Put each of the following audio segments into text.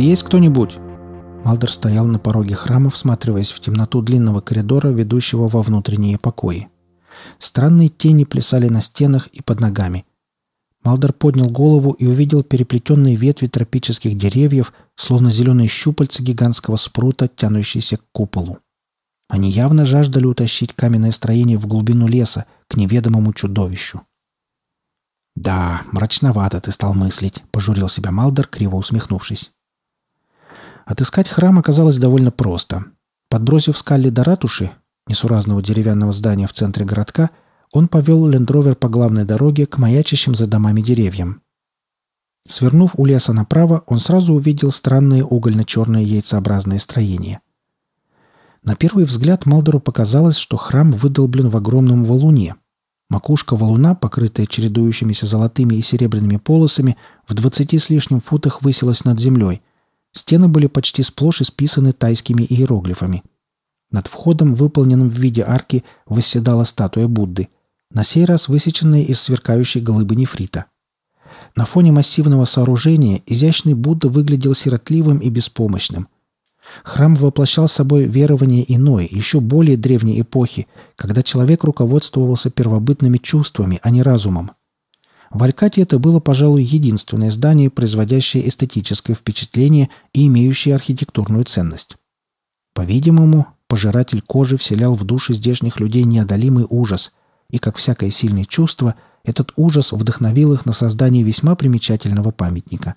есть кто-нибудь?» Малдер стоял на пороге храма, всматриваясь в темноту длинного коридора, ведущего во внутренние покои. Странные тени плясали на стенах и под ногами. Малдер поднял голову и увидел переплетенные ветви тропических деревьев, словно зеленые щупальца гигантского спрута, тянущиеся к куполу. Они явно жаждали утащить каменное строение в глубину леса, к неведомому чудовищу. «Да, мрачновато ты стал мыслить», — пожурил себя Малдер, криво усмехнувшись. Отыскать храм оказалось довольно просто. Подбросив скалли до ратуши, несуразного деревянного здания в центре городка, он повел лендровер по главной дороге к маячащим за домами деревьям. Свернув у леса направо, он сразу увидел странные угольно-черные яйцеобразные строения. На первый взгляд Малдору показалось, что храм выдолблен в огромном валуне. Макушка валуна, покрытая чередующимися золотыми и серебряными полосами, в двадцати с лишним футах высилась над землей – Стены были почти сплошь исписаны тайскими иероглифами. Над входом, выполненным в виде арки, восседала статуя Будды, на сей раз высеченная из сверкающей голыбы нефрита. На фоне массивного сооружения изящный Будда выглядел сиротливым и беспомощным. Храм воплощал собой верование иной, еще более древней эпохи, когда человек руководствовался первобытными чувствами, а не разумом. В Алькате это было, пожалуй, единственное здание, производящее эстетическое впечатление и имеющее архитектурную ценность. По-видимому, пожиратель кожи вселял в души здешних людей неодолимый ужас, и, как всякое сильное чувство, этот ужас вдохновил их на создание весьма примечательного памятника.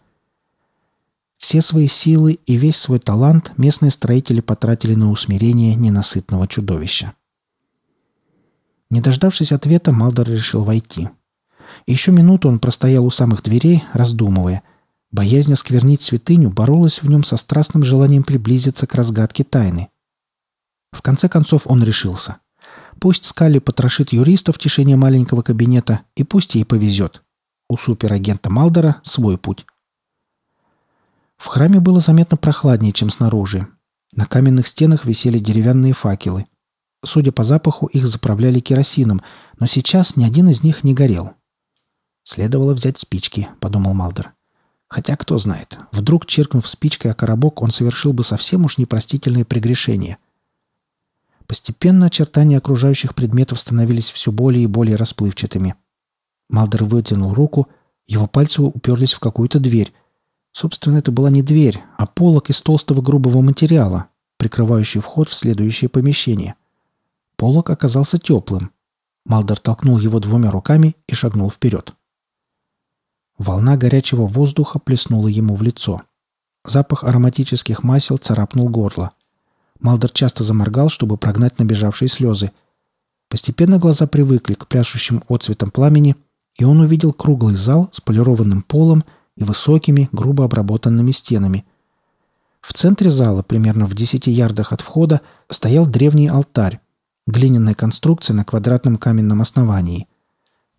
Все свои силы и весь свой талант местные строители потратили на усмирение ненасытного чудовища. Не дождавшись ответа, Малдор решил войти – еще минуту он простоял у самых дверей, раздумывая. Боязнь осквернить святыню боролась в нем со страстным желанием приблизиться к разгадке тайны. В конце концов он решился. Пусть Скалли потрошит юриста в тишине маленького кабинета, и пусть ей повезет. У суперагента Малдера свой путь. В храме было заметно прохладнее, чем снаружи. На каменных стенах висели деревянные факелы. Судя по запаху, их заправляли керосином, но сейчас ни один из них не горел. «Следовало взять спички», — подумал Малдер. Хотя, кто знает, вдруг, чиркнув спичкой о коробок, он совершил бы совсем уж непростительное прегрешение. Постепенно очертания окружающих предметов становились все более и более расплывчатыми. Малдер вытянул руку, его пальцы уперлись в какую-то дверь. Собственно, это была не дверь, а полок из толстого грубого материала, прикрывающий вход в следующее помещение. Полок оказался теплым. Малдер толкнул его двумя руками и шагнул вперед. Волна горячего воздуха плеснула ему в лицо. Запах ароматических масел царапнул горло. Малдер часто заморгал, чтобы прогнать набежавшие слезы. Постепенно глаза привыкли к пляшущим отцветам пламени, и он увидел круглый зал с полированным полом и высокими, грубо обработанными стенами. В центре зала, примерно в десяти ярдах от входа, стоял древний алтарь, глиняная конструкция на квадратном каменном основании.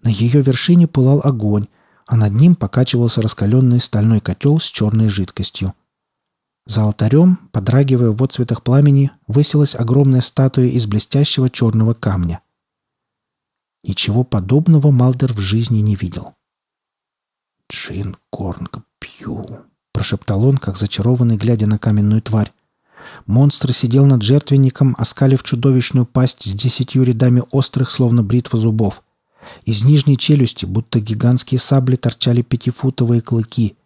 На ее вершине пылал огонь, а над ним покачивался раскаленный стальной котел с черной жидкостью. За алтарем, подрагивая в отцветах пламени, высилась огромная статуя из блестящего черного камня. Ничего подобного Малдер в жизни не видел. «Джин Корнг Пью», — прошептал он, как зачарованный, глядя на каменную тварь. Монстр сидел над жертвенником, оскалив чудовищную пасть с десятью рядами острых, словно бритва зубов. Из нижней челюсти, будто гигантские сабли, торчали пятифутовые клыки.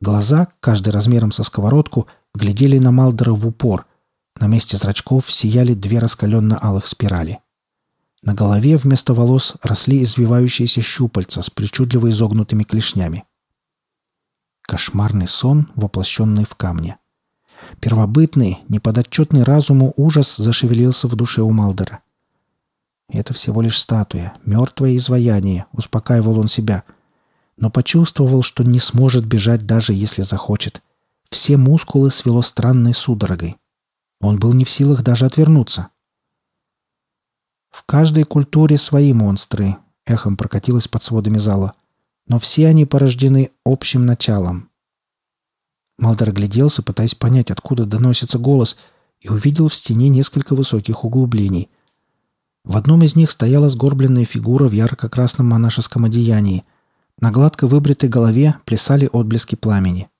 Глаза, каждый размером со сковородку, глядели на Малдера в упор. На месте зрачков сияли две раскаленно-алых спирали. На голове вместо волос росли извивающиеся щупальца с причудливо изогнутыми клешнями. Кошмарный сон, воплощенный в камне. Первобытный, неподотчетный разуму ужас зашевелился в душе у Малдера. Это всего лишь статуя, мертвое изваяние, успокаивал он себя. Но почувствовал, что не сможет бежать, даже если захочет. Все мускулы свело странной судорогой. Он был не в силах даже отвернуться. В каждой культуре свои монстры, эхом прокатилось под сводами зала. Но все они порождены общим началом. Малдер гляделся, пытаясь понять, откуда доносится голос, и увидел в стене несколько высоких углублений – в одном из них стояла сгорбленная фигура в ярко-красном монашеском одеянии. На гладко выбритой голове плясали отблески пламени.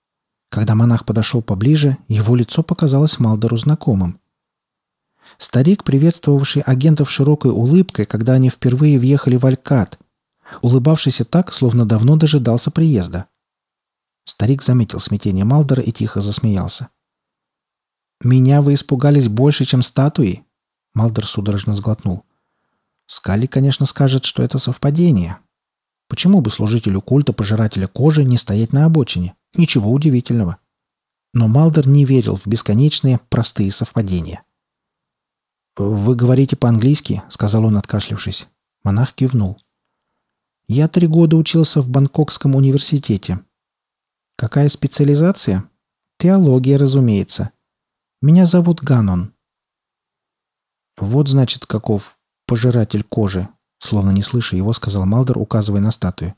Когда монах подошел поближе, его лицо показалось Малдору знакомым. Старик, приветствовавший агентов широкой улыбкой, когда они впервые въехали в Алькат, улыбавшийся так, словно давно дожидался приезда. Старик заметил смятение Малдора и тихо засмеялся. «Меня вы испугались больше, чем статуи?» Малдор судорожно сглотнул. Скали, конечно, скажет, что это совпадение. Почему бы служителю культа пожирателя кожи не стоять на обочине? Ничего удивительного. Но Малдер не верил в бесконечные простые совпадения. «Вы говорите по-английски?» — сказал он, откашлившись. Монах кивнул. «Я три года учился в Бангкокском университете. Какая специализация? Теология, разумеется. Меня зовут Ганон». «Вот, значит, каков пожиратель кожи», словно не слыша его, сказал Малдер, указывая на статую.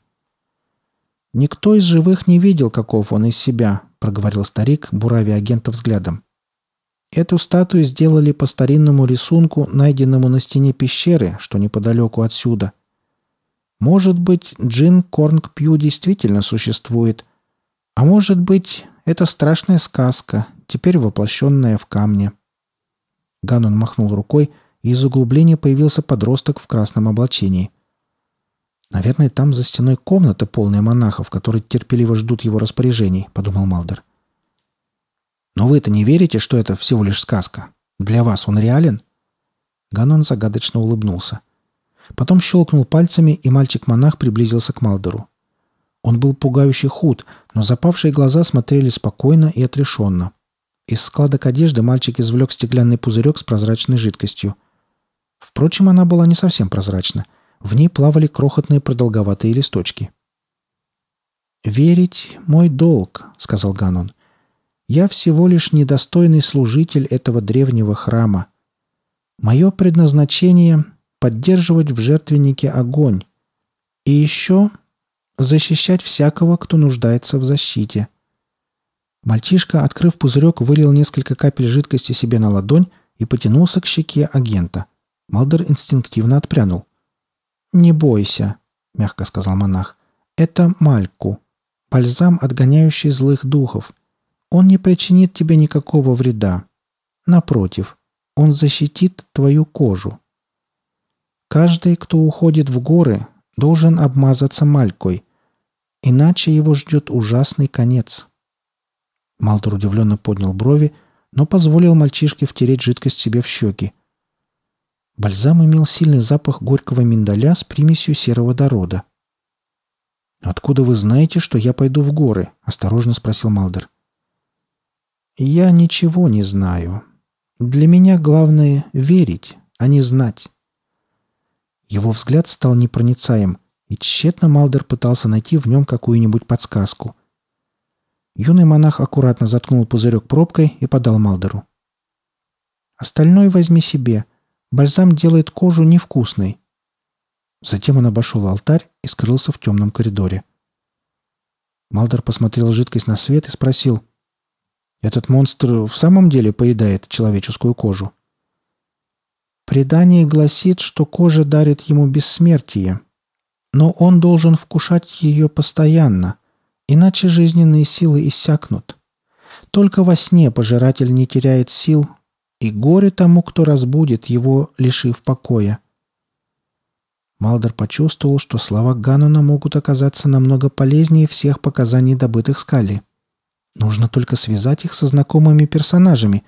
«Никто из живых не видел, каков он из себя», — проговорил старик, буравя агента взглядом. «Эту статую сделали по старинному рисунку, найденному на стене пещеры, что неподалеку отсюда. Может быть, Джин Корнг Пью действительно существует, а может быть, это страшная сказка, теперь воплощенная в камне». Ганон махнул рукой, из углубления появился подросток в красном облачении. «Наверное, там за стеной комната, полная монахов, которые терпеливо ждут его распоряжений», — подумал Малдер. «Но вы-то не верите, что это всего лишь сказка? Для вас он реален?» Ганон загадочно улыбнулся. Потом щелкнул пальцами, и мальчик-монах приблизился к Малдеру. Он был пугающе худ, но запавшие глаза смотрели спокойно и отрешенно. Из складок одежды мальчик извлек стеклянный пузырек с прозрачной жидкостью. Впрочем, она была не совсем прозрачна. В ней плавали крохотные продолговатые листочки. «Верить — мой долг», — сказал Ганон. «Я всего лишь недостойный служитель этого древнего храма. Мое предназначение — поддерживать в жертвеннике огонь. И еще защищать всякого, кто нуждается в защите». Мальчишка, открыв пузырек, вылил несколько капель жидкости себе на ладонь и потянулся к щеке агента. Малдер инстинктивно отпрянул. «Не бойся», — мягко сказал монах. «Это Мальку, бальзам, отгоняющий злых духов. Он не причинит тебе никакого вреда. Напротив, он защитит твою кожу. Каждый, кто уходит в горы, должен обмазаться малькой, иначе его ждет ужасный конец». Малдер удивленно поднял брови, но позволил мальчишке втереть жидкость себе в щеки. Бальзам имел сильный запах горького миндаля с примесью сероводорода. «Откуда вы знаете, что я пойду в горы?» — осторожно спросил Малдер. «Я ничего не знаю. Для меня главное — верить, а не знать». Его взгляд стал непроницаем, и тщетно Малдер пытался найти в нем какую-нибудь подсказку. Юный монах аккуратно заткнул пузырек пробкой и подал Малдеру. «Остальное возьми себе. Бальзам делает кожу невкусной. Затем он обошел алтарь и скрылся в темном коридоре. Малдер посмотрел жидкость на свет и спросил. «Этот монстр в самом деле поедает человеческую кожу?» Предание гласит, что кожа дарит ему бессмертие. Но он должен вкушать ее постоянно, иначе жизненные силы иссякнут. Только во сне пожиратель не теряет сил, и горе тому, кто разбудит его, лишив покоя. Малдер почувствовал, что слова Ганнона могут оказаться намного полезнее всех показаний, добытых Скалли. Нужно только связать их со знакомыми персонажами,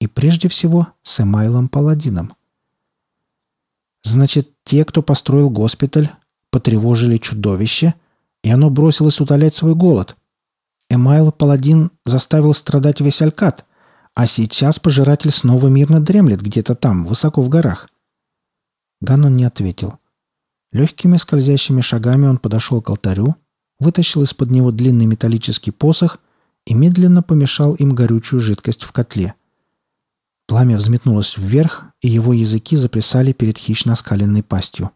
и прежде всего с Эмайлом Паладином. Значит, те, кто построил госпиталь, потревожили чудовище, и оно бросилось утолять свой голод. Эмайл Паладин заставил страдать весь Алькат, а сейчас пожиратель снова мирно дремлет где-то там, высоко в горах. Ганон не ответил. Легкими скользящими шагами он подошел к алтарю, вытащил из-под него длинный металлический посох и медленно помешал им горючую жидкость в котле. Пламя взметнулось вверх, и его языки заплясали перед хищно оскаленной пастью.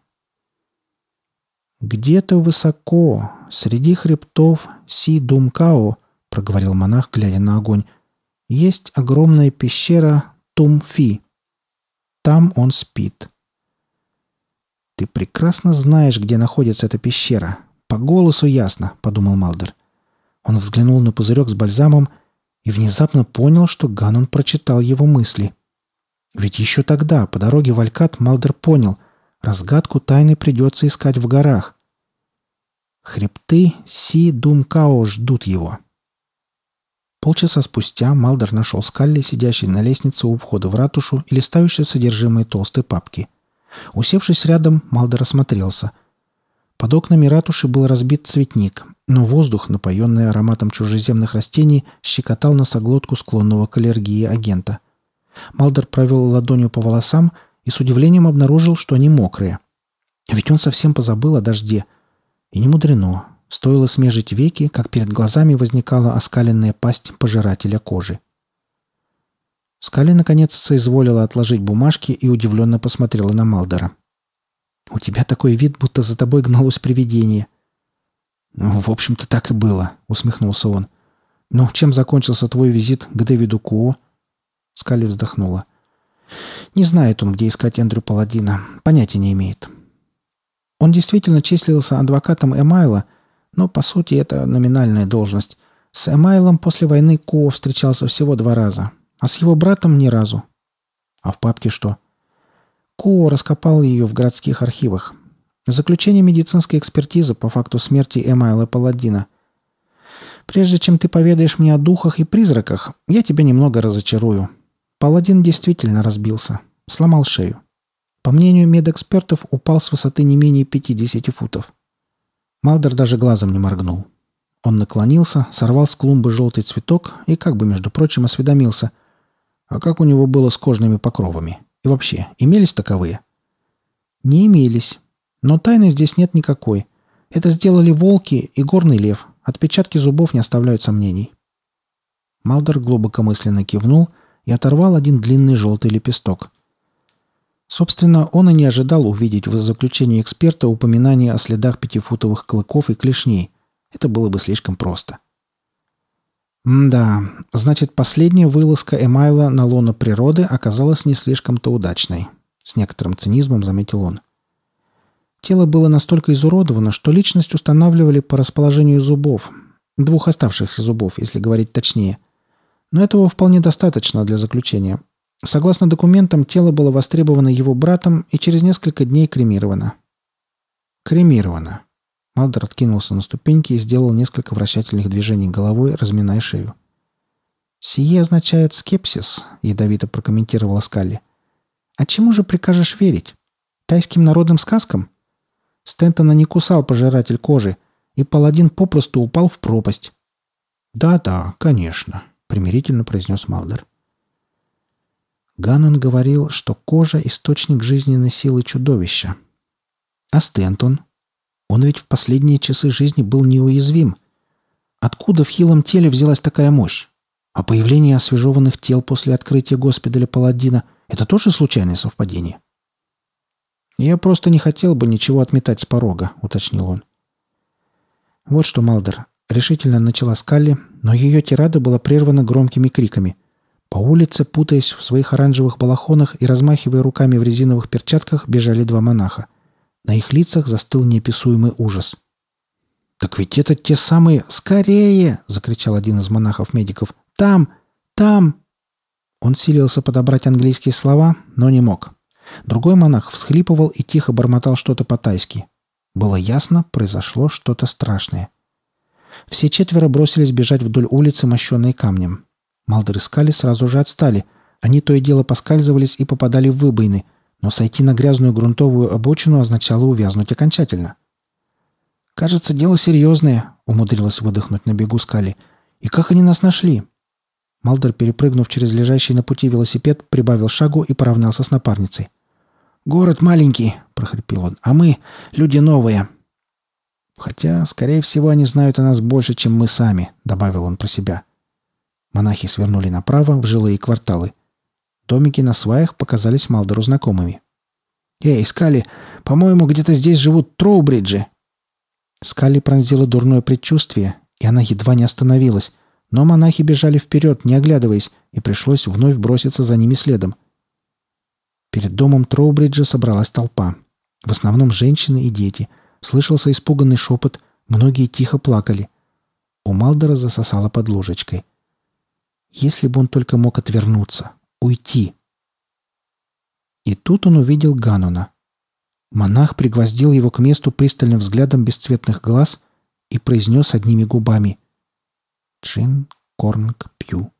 «Где-то высоко, среди хребтов Си-Думкао», — проговорил монах, глядя на огонь, есть огромная пещера Тумфи. Там он спит. «Ты прекрасно знаешь, где находится эта пещера. По голосу ясно», — подумал Малдер. Он взглянул на пузырек с бальзамом и внезапно понял, что Ганон прочитал его мысли. Ведь еще тогда, по дороге в Алькат, Малдер понял, разгадку тайны придется искать в горах. Хребты Си-Дум-Као ждут его. Полчаса спустя Малдер нашел Скалли, сидящий на лестнице у входа в ратушу и листающий содержимое толстой папки. Усевшись рядом, Малдер осмотрелся. Под окнами ратуши был разбит цветник, но воздух, напоенный ароматом чужеземных растений, щекотал носоглотку склонного к аллергии агента. Малдер провел ладонью по волосам и с удивлением обнаружил, что они мокрые. Ведь он совсем позабыл о дожде. И не мудрено. Стоило смежить веки, как перед глазами возникала оскаленная пасть пожирателя кожи. Скали наконец соизволила отложить бумажки и удивленно посмотрела на Малдера. «У тебя такой вид, будто за тобой гналось привидение». «Ну, в общем-то, так и было», — усмехнулся он. «Ну, чем закончился твой визит к Дэвиду Куо?» Скали вздохнула. «Не знает он, где искать Эндрю Паладина. Понятия не имеет». Он действительно числился адвокатом Эмайла, но, по сути, это номинальная должность. С Эмайлом после войны Куо встречался всего два раза, а с его братом ни разу. А в папке что? Куо раскопал ее в городских архивах. Заключение медицинской экспертизы по факту смерти Эмайла Паладина. Прежде чем ты поведаешь мне о духах и призраках, я тебя немного разочарую. Паладин действительно разбился. Сломал шею. По мнению медэкспертов, упал с высоты не менее 50 футов. Малдер даже глазом не моргнул. Он наклонился, сорвал с клумбы желтый цветок и, как бы, между прочим, осведомился. А как у него было с кожными покровами? И вообще, имелись таковые? Не имелись. Но тайны здесь нет никакой. Это сделали волки и горный лев. Отпечатки зубов не оставляют сомнений. Малдер глубокомысленно кивнул и оторвал один длинный желтый лепесток. Собственно, он и не ожидал увидеть в заключении эксперта упоминание о следах пятифутовых клыков и клешней. Это было бы слишком просто. да, значит, последняя вылазка Эмайла на лоно природы оказалась не слишком-то удачной. С некоторым цинизмом заметил он. Тело было настолько изуродовано, что личность устанавливали по расположению зубов. Двух оставшихся зубов, если говорить точнее. Но этого вполне достаточно для заключения. Согласно документам, тело было востребовано его братом и через несколько дней кремировано. Кремировано. Малдер откинулся на ступеньки и сделал несколько вращательных движений головой, разминая шею. «Сие означает скепсис», — ядовито прокомментировала Скалли. «А чему же прикажешь верить? Тайским народным сказкам? Стентона не кусал пожиратель кожи, и паладин попросту упал в пропасть. «Да-да, конечно», — примирительно произнес Малдер. Ганнон говорил, что кожа — источник жизненной силы чудовища. А Стентон? Он ведь в последние часы жизни был неуязвим. Откуда в хилом теле взялась такая мощь? А появление освежеванных тел после открытия госпиталя Паладина — это тоже случайное совпадение? «Я просто не хотел бы ничего отметать с порога», — уточнил он. «Вот что, Малдер», — решительно начала Скалли, но ее тирада была прервана громкими криками. По улице, путаясь в своих оранжевых балахонах и размахивая руками в резиновых перчатках, бежали два монаха. На их лицах застыл неописуемый ужас. «Так ведь это те самые... Скорее!» — закричал один из монахов-медиков. «Там! Там!» Он силился подобрать английские слова, но не мог. Другой монах всхлипывал и тихо бормотал что-то по-тайски. Было ясно, произошло что-то страшное. Все четверо бросились бежать вдоль улицы, мощенной камнем. Малдер и Скали сразу же отстали. Они то и дело поскальзывались и попадали в выбоины, но сойти на грязную грунтовую обочину означало увязнуть окончательно. «Кажется, дело серьезное», — умудрилась выдохнуть на бегу Скали. «И как они нас нашли?» Малдер, перепрыгнув через лежащий на пути велосипед, прибавил шагу и поравнялся с напарницей. «Город маленький», — прохрипел он, — «а мы — люди новые». «Хотя, скорее всего, они знают о нас больше, чем мы сами», — добавил он про себя. Монахи свернули направо в жилые кварталы. Домики на сваях показались Малдеру знакомыми. «Эй, Скали, по-моему, где-то здесь живут Троубриджи!» Скали пронзила дурное предчувствие, и она едва не остановилась, но монахи бежали вперед, не оглядываясь, и пришлось вновь броситься за ними следом. Перед домом Троубриджа собралась толпа. В основном женщины и дети. Слышался испуганный шепот, многие тихо плакали. У Малдера засосало под ложечкой. Если бы он только мог отвернуться, уйти. И тут он увидел Ганона. Монах пригвоздил его к месту пристальным взглядом бесцветных глаз и произнес одними губами «Джин Корнг Пью».